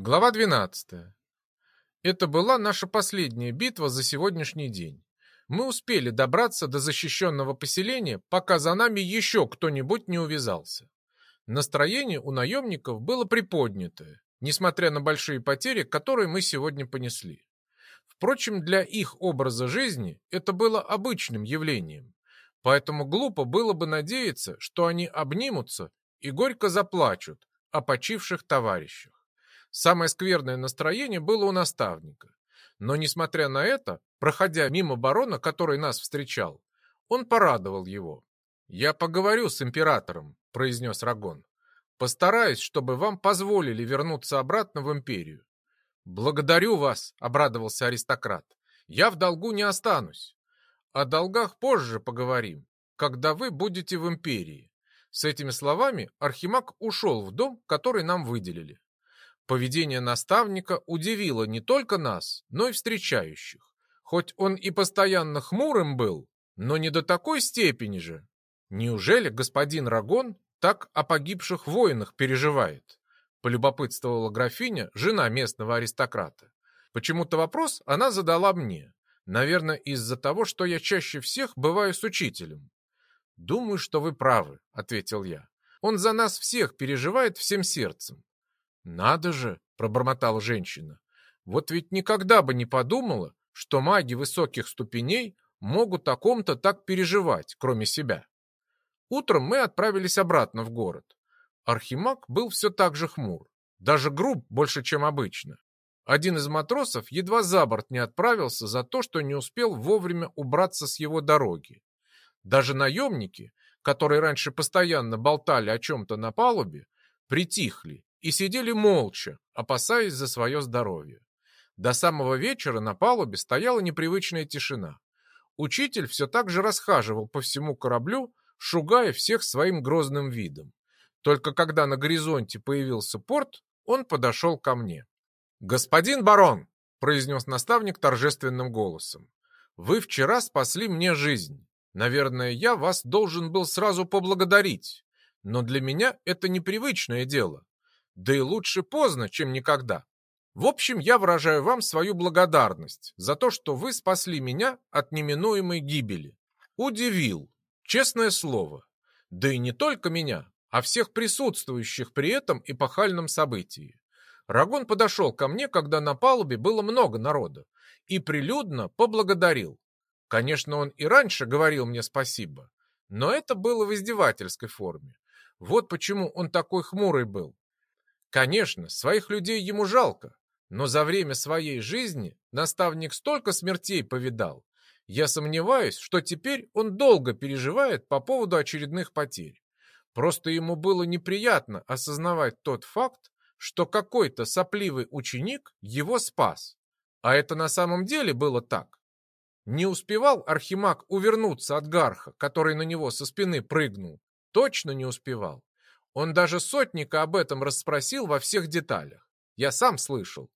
Глава 12. Это была наша последняя битва за сегодняшний день. Мы успели добраться до защищенного поселения, пока за нами еще кто-нибудь не увязался. Настроение у наемников было приподнятое, несмотря на большие потери, которые мы сегодня понесли. Впрочем, для их образа жизни это было обычным явлением, поэтому глупо было бы надеяться, что они обнимутся и горько заплачут о почивших товарищах. Самое скверное настроение было у наставника. Но, несмотря на это, проходя мимо барона, который нас встречал, он порадовал его. «Я поговорю с императором», — произнес Рагон. «Постараюсь, чтобы вам позволили вернуться обратно в империю». «Благодарю вас», — обрадовался аристократ. «Я в долгу не останусь. О долгах позже поговорим, когда вы будете в империи». С этими словами Архимаг ушел в дом, который нам выделили. Поведение наставника удивило не только нас, но и встречающих. Хоть он и постоянно хмурым был, но не до такой степени же. Неужели господин Рагон так о погибших воинах переживает? Полюбопытствовала графиня, жена местного аристократа. Почему-то вопрос она задала мне. Наверное, из-за того, что я чаще всех бываю с учителем. «Думаю, что вы правы», — ответил я. «Он за нас всех переживает всем сердцем. «Надо же!» — пробормотала женщина. «Вот ведь никогда бы не подумала, что маги высоких ступеней могут о ком-то так переживать, кроме себя». Утром мы отправились обратно в город. Архимаг был все так же хмур, даже груб больше, чем обычно. Один из матросов едва за борт не отправился за то, что не успел вовремя убраться с его дороги. Даже наемники, которые раньше постоянно болтали о чем-то на палубе, притихли и сидели молча, опасаясь за свое здоровье. До самого вечера на палубе стояла непривычная тишина. Учитель все так же расхаживал по всему кораблю, шугая всех своим грозным видом. Только когда на горизонте появился порт, он подошел ко мне. «Господин барон!» — произнес наставник торжественным голосом. «Вы вчера спасли мне жизнь. Наверное, я вас должен был сразу поблагодарить. Но для меня это непривычное дело. Да и лучше поздно, чем никогда. В общем, я выражаю вам свою благодарность за то, что вы спасли меня от неминуемой гибели. Удивил, честное слово. Да и не только меня, а всех присутствующих при этом эпохальном событии. Рагон подошел ко мне, когда на палубе было много народа, и прилюдно поблагодарил. Конечно, он и раньше говорил мне спасибо, но это было в издевательской форме. Вот почему он такой хмурый был. Конечно, своих людей ему жалко, но за время своей жизни наставник столько смертей повидал. Я сомневаюсь, что теперь он долго переживает по поводу очередных потерь. Просто ему было неприятно осознавать тот факт, что какой-то сопливый ученик его спас. А это на самом деле было так. Не успевал Архимаг увернуться от Гарха, который на него со спины прыгнул. Точно не успевал. Он даже сотника об этом расспросил во всех деталях. Я сам слышал.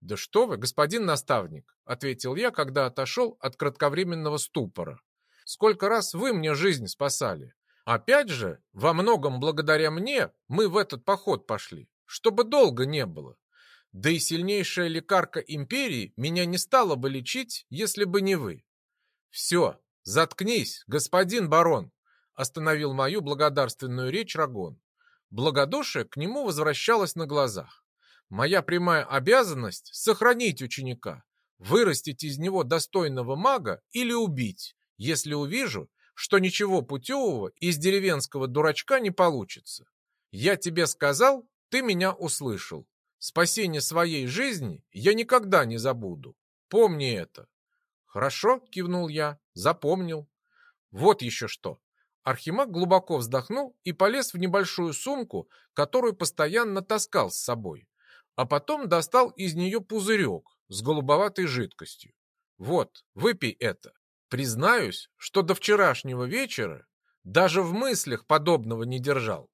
«Да что вы, господин наставник», — ответил я, когда отошел от кратковременного ступора. «Сколько раз вы мне жизнь спасали. Опять же, во многом благодаря мне мы в этот поход пошли, чтобы долго не было. Да и сильнейшая лекарка империи меня не стала бы лечить, если бы не вы. Все, заткнись, господин барон, остановил мою благодарственную речь Рагон. Благодушие к нему возвращалось на глазах. Моя прямая обязанность — сохранить ученика, вырастить из него достойного мага или убить, если увижу, что ничего путевого из деревенского дурачка не получится. Я тебе сказал, ты меня услышал. Спасение своей жизни я никогда не забуду. Помни это. Хорошо, кивнул я, запомнил. Вот еще что. Архимаг глубоко вздохнул и полез в небольшую сумку, которую постоянно таскал с собой, а потом достал из нее пузырек с голубоватой жидкостью. «Вот, выпей это. Признаюсь, что до вчерашнего вечера даже в мыслях подобного не держал.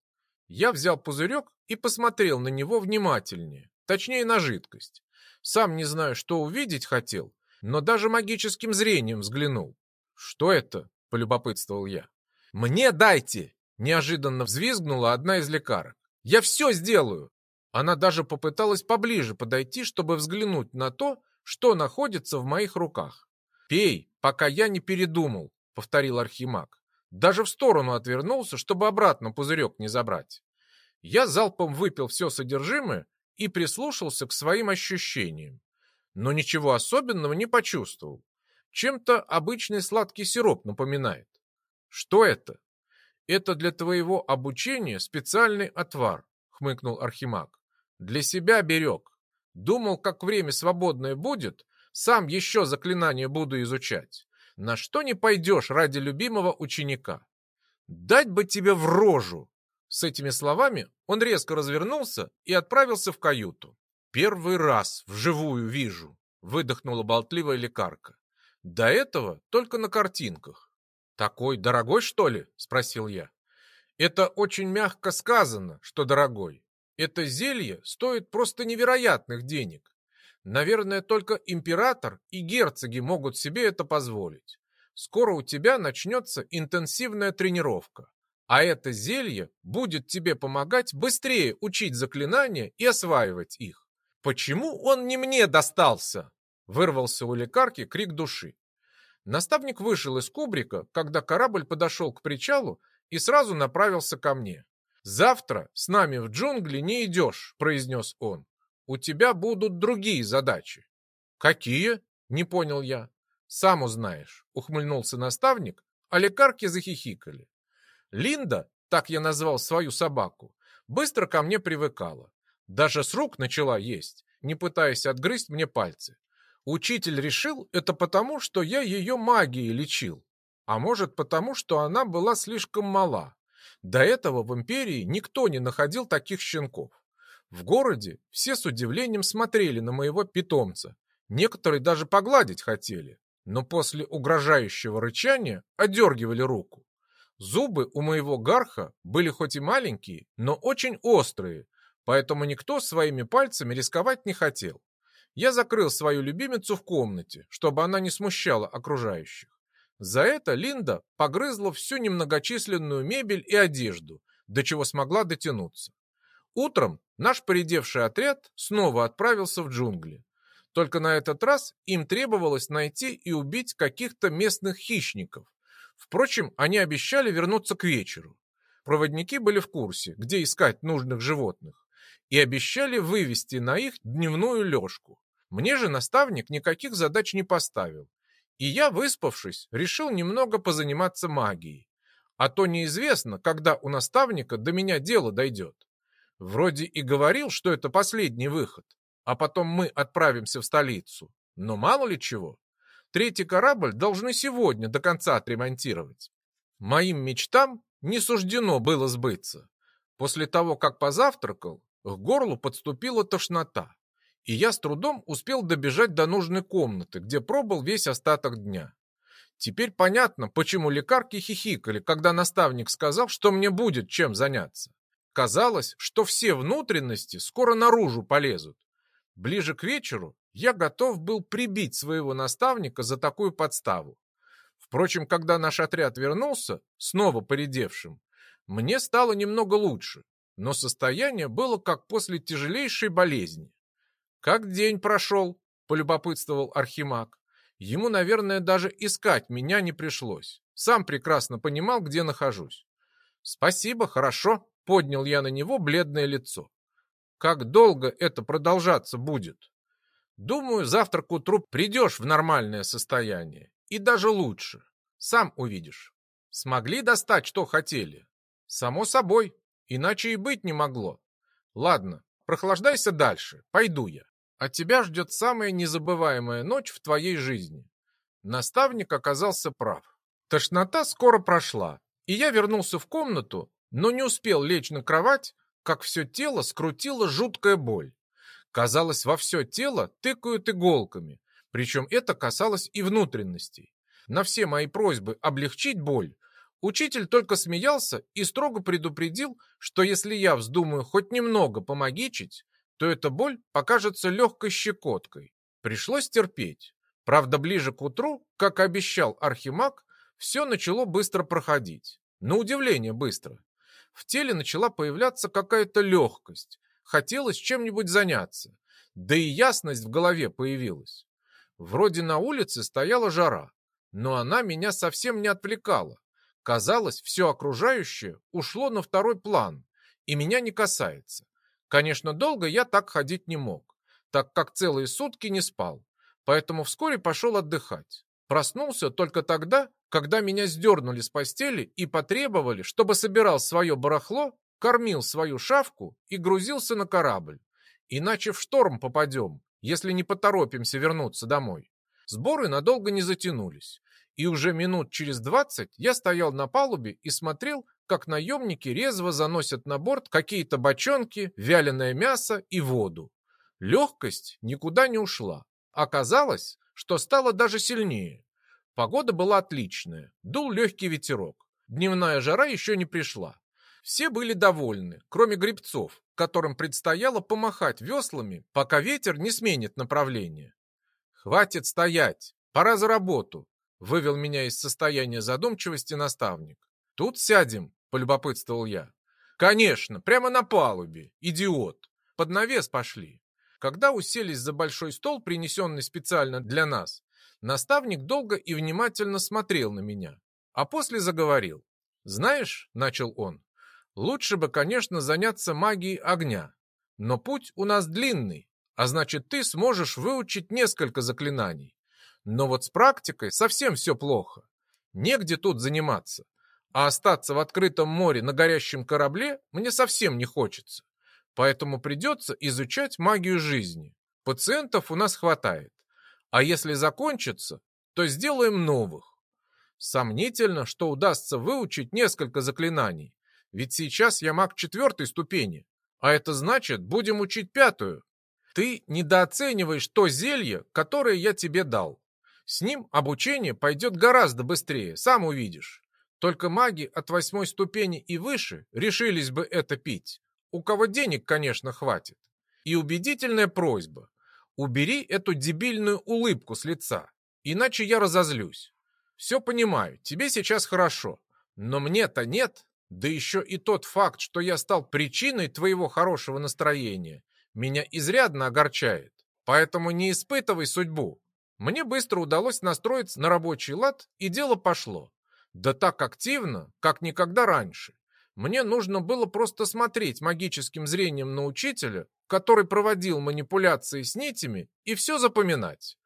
Я взял пузырек и посмотрел на него внимательнее, точнее на жидкость. Сам не знаю, что увидеть хотел, но даже магическим зрением взглянул. «Что это?» — полюбопытствовал я. «Мне дайте!» — неожиданно взвизгнула одна из лекарок. «Я все сделаю!» Она даже попыталась поближе подойти, чтобы взглянуть на то, что находится в моих руках. «Пей, пока я не передумал», — повторил Архимаг. Даже в сторону отвернулся, чтобы обратно пузырек не забрать. Я залпом выпил все содержимое и прислушался к своим ощущениям. Но ничего особенного не почувствовал. Чем-то обычный сладкий сироп напоминает. Что это? Это для твоего обучения специальный отвар, хмыкнул Архимаг. Для себя берег. Думал, как время свободное будет, сам еще заклинания буду изучать. На что не пойдешь ради любимого ученика? Дать бы тебе в рожу! С этими словами он резко развернулся и отправился в каюту. Первый раз вживую вижу, выдохнула болтливая лекарка. До этого только на картинках. Такой дорогой, что ли? Спросил я. Это очень мягко сказано, что дорогой. Это зелье стоит просто невероятных денег. Наверное, только император и герцоги могут себе это позволить. Скоро у тебя начнется интенсивная тренировка. А это зелье будет тебе помогать быстрее учить заклинания и осваивать их. Почему он не мне достался? Вырвался у лекарки крик души. Наставник вышел из кубрика, когда корабль подошел к причалу и сразу направился ко мне. «Завтра с нами в джунгли не идешь», — произнес он. «У тебя будут другие задачи». «Какие?» — не понял я. «Сам узнаешь», — ухмыльнулся наставник, а лекарки захихикали. Линда, так я назвал свою собаку, быстро ко мне привыкала. Даже с рук начала есть, не пытаясь отгрызть мне пальцы. Учитель решил, это потому, что я ее магией лечил. А может, потому, что она была слишком мала. До этого в империи никто не находил таких щенков. В городе все с удивлением смотрели на моего питомца. Некоторые даже погладить хотели, но после угрожающего рычания одергивали руку. Зубы у моего гарха были хоть и маленькие, но очень острые, поэтому никто своими пальцами рисковать не хотел. Я закрыл свою любимицу в комнате, чтобы она не смущала окружающих. За это Линда погрызла всю немногочисленную мебель и одежду, до чего смогла дотянуться. Утром наш поредевший отряд снова отправился в джунгли. Только на этот раз им требовалось найти и убить каких-то местных хищников. Впрочем, они обещали вернуться к вечеру. Проводники были в курсе, где искать нужных животных, и обещали вывести на их дневную лёжку. Мне же наставник никаких задач не поставил, и я, выспавшись, решил немного позаниматься магией. А то неизвестно, когда у наставника до меня дело дойдет. Вроде и говорил, что это последний выход, а потом мы отправимся в столицу. Но мало ли чего. Третий корабль должны сегодня до конца отремонтировать. Моим мечтам не суждено было сбыться. После того, как позавтракал, к горлу подступила тошнота и я с трудом успел добежать до нужной комнаты, где пробыл весь остаток дня. Теперь понятно, почему лекарки хихикали, когда наставник сказал, что мне будет чем заняться. Казалось, что все внутренности скоро наружу полезут. Ближе к вечеру я готов был прибить своего наставника за такую подставу. Впрочем, когда наш отряд вернулся, снова поредевшим, мне стало немного лучше, но состояние было как после тяжелейшей болезни. «Как день прошел?» — полюбопытствовал Архимаг. Ему, наверное, даже искать меня не пришлось. Сам прекрасно понимал, где нахожусь. «Спасибо, хорошо», — поднял я на него бледное лицо. «Как долго это продолжаться будет?» «Думаю, завтра к утру придешь в нормальное состояние. И даже лучше. Сам увидишь. Смогли достать, что хотели?» «Само собой. Иначе и быть не могло. Ладно, прохлаждайся дальше. Пойду я». А тебя ждет самая незабываемая ночь в твоей жизни. Наставник оказался прав. Тошнота скоро прошла, и я вернулся в комнату, но не успел лечь на кровать, как все тело скрутило жуткая боль. Казалось, во все тело тыкают иголками, причем это касалось и внутренностей. На все мои просьбы облегчить боль, учитель только смеялся и строго предупредил, что если я вздумаю хоть немного помогичить, то эта боль покажется легкой щекоткой. Пришлось терпеть. Правда, ближе к утру, как обещал Архимаг, все начало быстро проходить. На удивление быстро. В теле начала появляться какая-то легкость. хотелось чем-нибудь заняться, да и ясность в голове появилась. Вроде на улице стояла жара, но она меня совсем не отвлекала. Казалось, все окружающее ушло на второй план и меня не касается. Конечно, долго я так ходить не мог, так как целые сутки не спал, поэтому вскоре пошел отдыхать. Проснулся только тогда, когда меня сдернули с постели и потребовали, чтобы собирал свое барахло, кормил свою шавку и грузился на корабль. Иначе в шторм попадем, если не поторопимся вернуться домой. Сборы надолго не затянулись, и уже минут через двадцать я стоял на палубе и смотрел, как наемники резво заносят на борт какие-то бочонки, вяленое мясо и воду. Легкость никуда не ушла. Оказалось, что стало даже сильнее. Погода была отличная, дул легкий ветерок. Дневная жара еще не пришла. Все были довольны, кроме гребцов, которым предстояло помахать веслами, пока ветер не сменит направление. «Хватит стоять, пора за работу», — вывел меня из состояния задумчивости наставник. «Тут сядем», — полюбопытствовал я. «Конечно, прямо на палубе, идиот. Под навес пошли». Когда уселись за большой стол, принесенный специально для нас, наставник долго и внимательно смотрел на меня, а после заговорил. «Знаешь», — начал он, — «лучше бы, конечно, заняться магией огня, но путь у нас длинный, а значит, ты сможешь выучить несколько заклинаний. Но вот с практикой совсем все плохо. Негде тут заниматься. А остаться в открытом море на горящем корабле мне совсем не хочется. Поэтому придется изучать магию жизни. Пациентов у нас хватает. А если закончится, то сделаем новых. Сомнительно, что удастся выучить несколько заклинаний. Ведь сейчас я маг четвертой ступени. А это значит, будем учить пятую. Ты недооцениваешь то зелье, которое я тебе дал. С ним обучение пойдет гораздо быстрее, сам увидишь. Только маги от восьмой ступени и выше решились бы это пить. У кого денег, конечно, хватит. И убедительная просьба. Убери эту дебильную улыбку с лица, иначе я разозлюсь. Все понимаю, тебе сейчас хорошо, но мне-то нет. Да еще и тот факт, что я стал причиной твоего хорошего настроения, меня изрядно огорчает. Поэтому не испытывай судьбу. Мне быстро удалось настроиться на рабочий лад, и дело пошло. Да так активно, как никогда раньше. Мне нужно было просто смотреть магическим зрением на учителя, который проводил манипуляции с нитями, и все запоминать.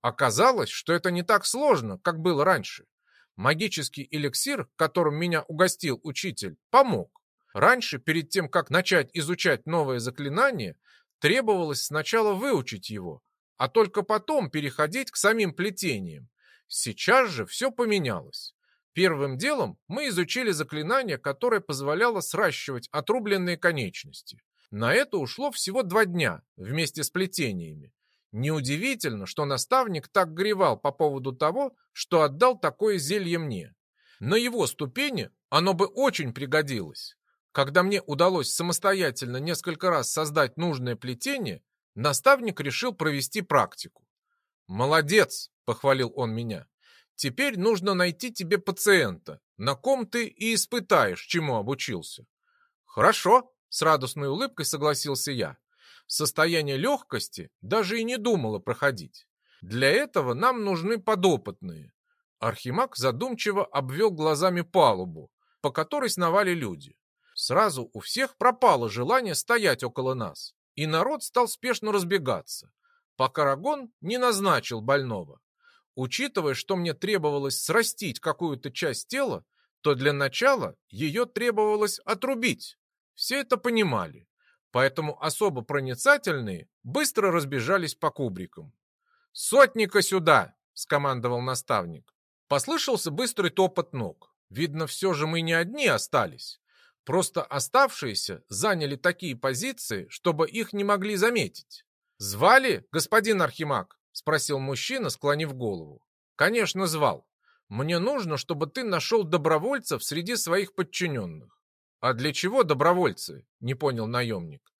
Оказалось, что это не так сложно, как было раньше. Магический эликсир, которым меня угостил учитель, помог. Раньше, перед тем, как начать изучать новое заклинание, требовалось сначала выучить его, а только потом переходить к самим плетениям. Сейчас же все поменялось. Первым делом мы изучили заклинание, которое позволяло сращивать отрубленные конечности. На это ушло всего два дня вместе с плетениями. Неудивительно, что наставник так гревал по поводу того, что отдал такое зелье мне. На его ступени оно бы очень пригодилось. Когда мне удалось самостоятельно несколько раз создать нужное плетение, наставник решил провести практику. «Молодец!» — похвалил он меня. Теперь нужно найти тебе пациента, на ком ты и испытаешь, чему обучился. Хорошо, с радостной улыбкой согласился я. Состояние легкости даже и не думало проходить. Для этого нам нужны подопытные. Архимаг задумчиво обвел глазами палубу, по которой сновали люди. Сразу у всех пропало желание стоять около нас, и народ стал спешно разбегаться, пока Рагон не назначил больного. Учитывая, что мне требовалось срастить какую-то часть тела, то для начала ее требовалось отрубить. Все это понимали, поэтому особо проницательные быстро разбежались по кубрикам. «Сотника сюда!» — скомандовал наставник. Послышался быстрый топот ног. Видно, все же мы не одни остались. Просто оставшиеся заняли такие позиции, чтобы их не могли заметить. «Звали, господин Архимаг?» — спросил мужчина, склонив голову. «Конечно, звал. Мне нужно, чтобы ты нашел добровольцев среди своих подчиненных». «А для чего добровольцы?» — не понял наемник.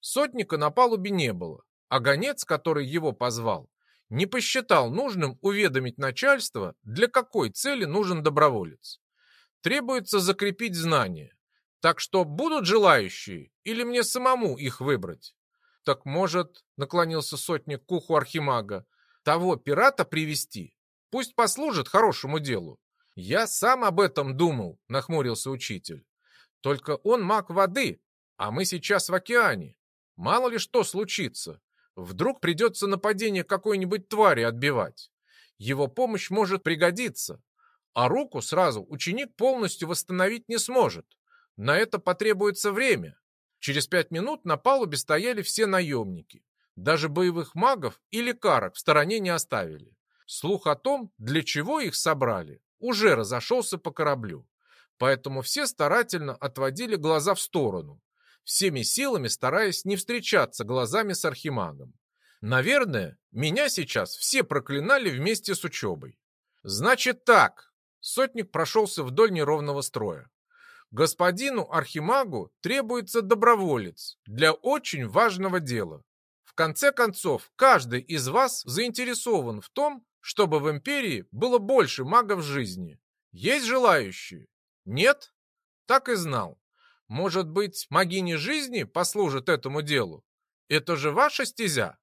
Сотника на палубе не было, а гонец, который его позвал, не посчитал нужным уведомить начальство, для какой цели нужен доброволец. Требуется закрепить знания. Так что будут желающие или мне самому их выбрать? Так может, наклонился сотник к уху архимага, того пирата привести? Пусть послужит хорошему делу. Я сам об этом думал, нахмурился учитель. Только он маг воды, а мы сейчас в океане. Мало ли что случится. Вдруг придется нападение какой-нибудь твари отбивать. Его помощь может пригодиться. А руку сразу ученик полностью восстановить не сможет. На это потребуется время. Через пять минут на палубе стояли все наемники. Даже боевых магов и лекарок в стороне не оставили. Слух о том, для чего их собрали, уже разошелся по кораблю. Поэтому все старательно отводили глаза в сторону, всеми силами стараясь не встречаться глазами с архимагом. Наверное, меня сейчас все проклинали вместе с учебой. Значит так, сотник прошелся вдоль неровного строя. Господину Архимагу требуется доброволец для очень важного дела. В конце концов, каждый из вас заинтересован в том, чтобы в империи было больше магов жизни. Есть желающие? Нет? Так и знал. Может быть, магини жизни послужат этому делу? Это же ваша стезя.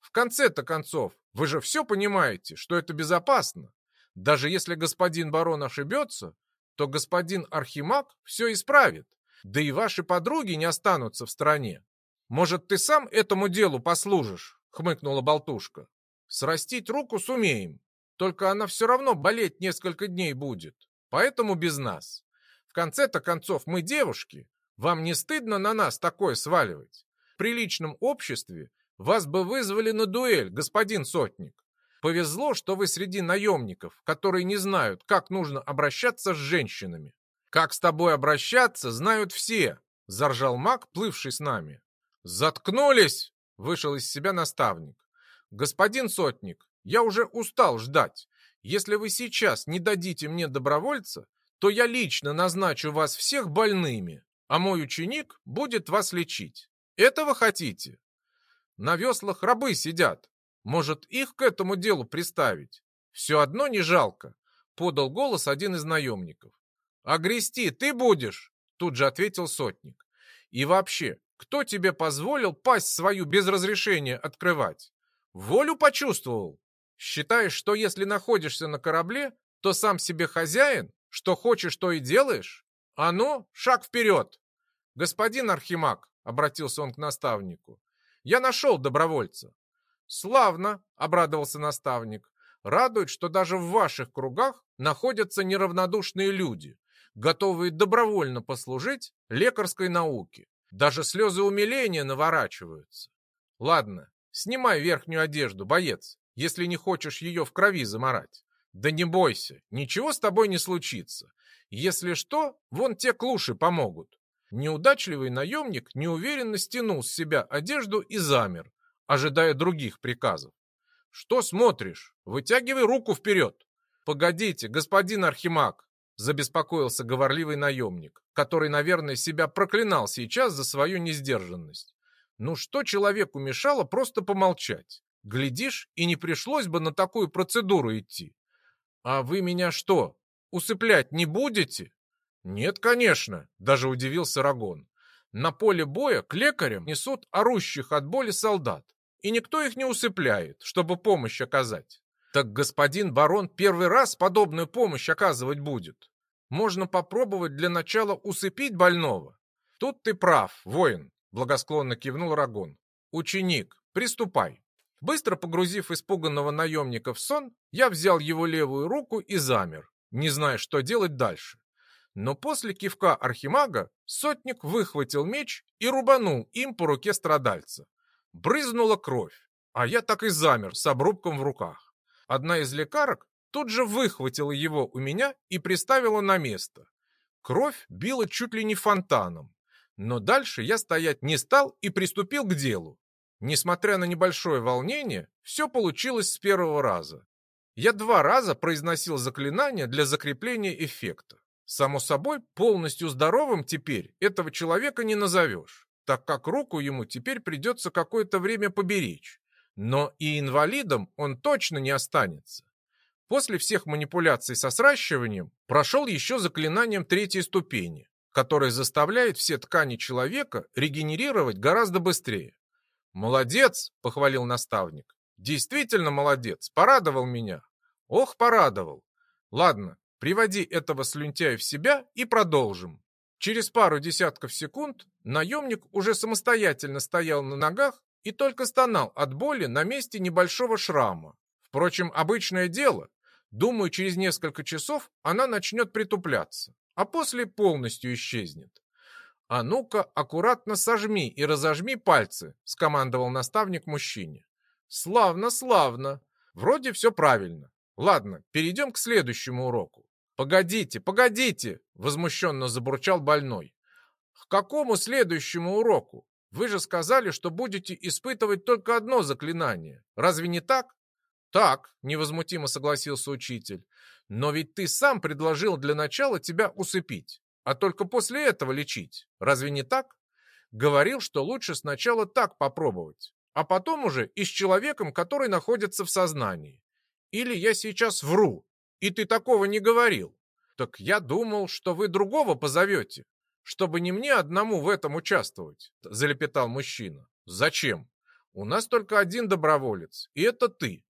В конце-то концов, вы же все понимаете, что это безопасно. Даже если господин барон ошибется, то господин Архимаг все исправит, да и ваши подруги не останутся в стороне. Может, ты сам этому делу послужишь?» — хмыкнула болтушка. «Срастить руку сумеем, только она все равно болеть несколько дней будет, поэтому без нас. В конце-то концов мы девушки, вам не стыдно на нас такое сваливать? В приличном обществе вас бы вызвали на дуэль, господин Сотник. Повезло, что вы среди наемников, которые не знают, как нужно обращаться с женщинами. Как с тобой обращаться, знают все, заржал маг, плывший с нами. Заткнулись, вышел из себя наставник. Господин Сотник, я уже устал ждать. Если вы сейчас не дадите мне добровольца, то я лично назначу вас всех больными, а мой ученик будет вас лечить. Этого хотите? На веслах рабы сидят, может, их к этому делу приставить? Все одно не жалко, подал голос один из наемников. А ты будешь, тут же ответил сотник. И вообще, кто тебе позволил пасть свою без разрешения открывать? Волю почувствовал? Считаешь, что если находишься на корабле, то сам себе хозяин? Что хочешь, то и делаешь? А ну, шаг вперед! Господин Архимаг, обратился он к наставнику, я нашел добровольца. «Славно!» — обрадовался наставник. «Радует, что даже в ваших кругах находятся неравнодушные люди, готовые добровольно послужить лекарской науке. Даже слезы умиления наворачиваются. Ладно, снимай верхнюю одежду, боец, если не хочешь ее в крови заморать. Да не бойся, ничего с тобой не случится. Если что, вон те клуши помогут». Неудачливый наемник неуверенно стянул с себя одежду и замер, ожидая других приказов. «Что смотришь? Вытягивай руку вперед!» «Погодите, господин Архимаг!» забеспокоился говорливый наемник, который, наверное, себя проклинал сейчас за свою несдержанность. Ну что человеку мешало просто помолчать? Глядишь, и не пришлось бы на такую процедуру идти. А вы меня что, усыплять не будете? Нет, конечно, даже удивился Рагон. На поле боя к лекарям несут орущих от боли солдат и никто их не усыпляет, чтобы помощь оказать. Так господин барон первый раз подобную помощь оказывать будет. Можно попробовать для начала усыпить больного. Тут ты прав, воин, благосклонно кивнул Рагон. Ученик, приступай. Быстро погрузив испуганного наемника в сон, я взял его левую руку и замер, не зная, что делать дальше. Но после кивка архимага сотник выхватил меч и рубанул им по руке страдальца. Брызнула кровь, а я так и замер с обрубком в руках. Одна из лекарок тут же выхватила его у меня и приставила на место. Кровь била чуть ли не фонтаном. Но дальше я стоять не стал и приступил к делу. Несмотря на небольшое волнение, все получилось с первого раза. Я два раза произносил заклинание для закрепления эффекта. Само собой, полностью здоровым теперь этого человека не назовешь так как руку ему теперь придется какое-то время поберечь. Но и инвалидом он точно не останется. После всех манипуляций со сращиванием прошел еще заклинанием третьей ступени. который заставляет все ткани человека регенерировать гораздо быстрее. «Молодец!» — похвалил наставник. «Действительно молодец! Порадовал меня!» «Ох, порадовал! Ладно, приводи этого слюнтяя в себя и продолжим». Через пару десятков секунд наемник уже самостоятельно стоял на ногах и только стонал от боли на месте небольшого шрама. Впрочем, обычное дело. Думаю, через несколько часов она начнет притупляться, а после полностью исчезнет. «А ну-ка, аккуратно сожми и разожми пальцы», — скомандовал наставник мужчине. «Славно, славно. Вроде все правильно. Ладно, перейдем к следующему уроку». «Погодите, погодите!» — возмущенно забурчал больной. «К какому следующему уроку? Вы же сказали, что будете испытывать только одно заклинание. Разве не так?» «Так», — невозмутимо согласился учитель. «Но ведь ты сам предложил для начала тебя усыпить, а только после этого лечить. Разве не так? Говорил, что лучше сначала так попробовать, а потом уже и с человеком, который находится в сознании. Или я сейчас вру, и ты такого не говорил. Так я думал, что вы другого позовете, чтобы не мне одному в этом участвовать», — залепетал мужчина. «Зачем? У нас только один доброволец, и это ты.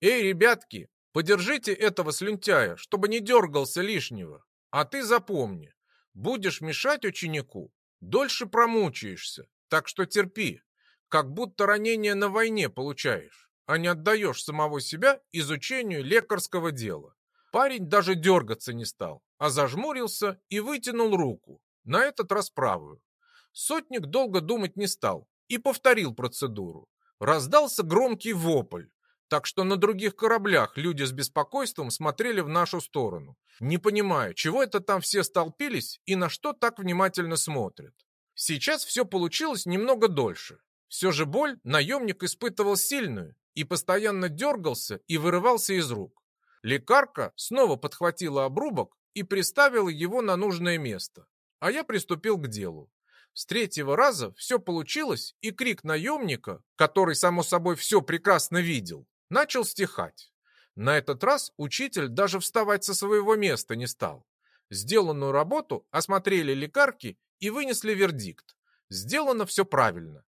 «Эй, ребятки, подержите этого слюнтяя, чтобы не дергался лишнего. А ты запомни, будешь мешать ученику, дольше промучаешься, так что терпи, как будто ранение на войне получаешь, а не отдаешь самого себя изучению лекарского дела». Парень даже дергаться не стал, а зажмурился и вытянул руку, на этот раз правую. Сотник долго думать не стал и повторил процедуру. Раздался громкий вопль, так что на других кораблях люди с беспокойством смотрели в нашу сторону, не понимая, чего это там все столпились и на что так внимательно смотрят. Сейчас все получилось немного дольше. Все же боль наемник испытывал сильную и постоянно дергался и вырывался из рук. Лекарка снова подхватила обрубок и приставила его на нужное место, а я приступил к делу. С третьего раза все получилось, и крик наемника, который, само собой, все прекрасно видел, начал стихать. На этот раз учитель даже вставать со своего места не стал. Сделанную работу осмотрели лекарки и вынесли вердикт. Сделано все правильно.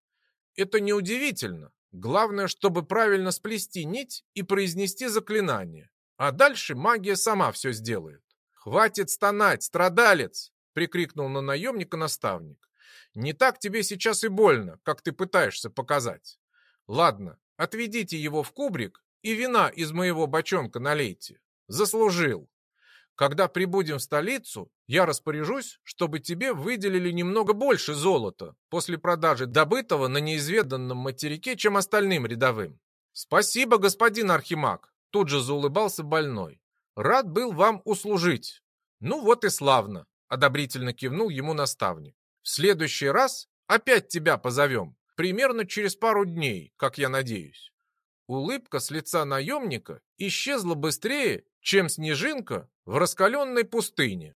Это неудивительно. Главное, чтобы правильно сплести нить и произнести заклинание. А дальше магия сама все сделает. «Хватит стонать, страдалец!» — прикрикнул на наемника наставник. «Не так тебе сейчас и больно, как ты пытаешься показать. Ладно, Отведите его в кубрик и вина из моего бочонка налейте. Заслужил. Когда прибудем в столицу, я распоряжусь, чтобы тебе выделили немного больше золота после продажи добытого на неизведанном материке, чем остальным рядовым. Спасибо, господин Архимаг, тут же заулыбался больной. Рад был вам услужить. Ну вот и славно, одобрительно кивнул ему наставник. В следующий раз опять тебя позовем примерно через пару дней, как я надеюсь. Улыбка с лица наемника исчезла быстрее, чем снежинка в раскаленной пустыне.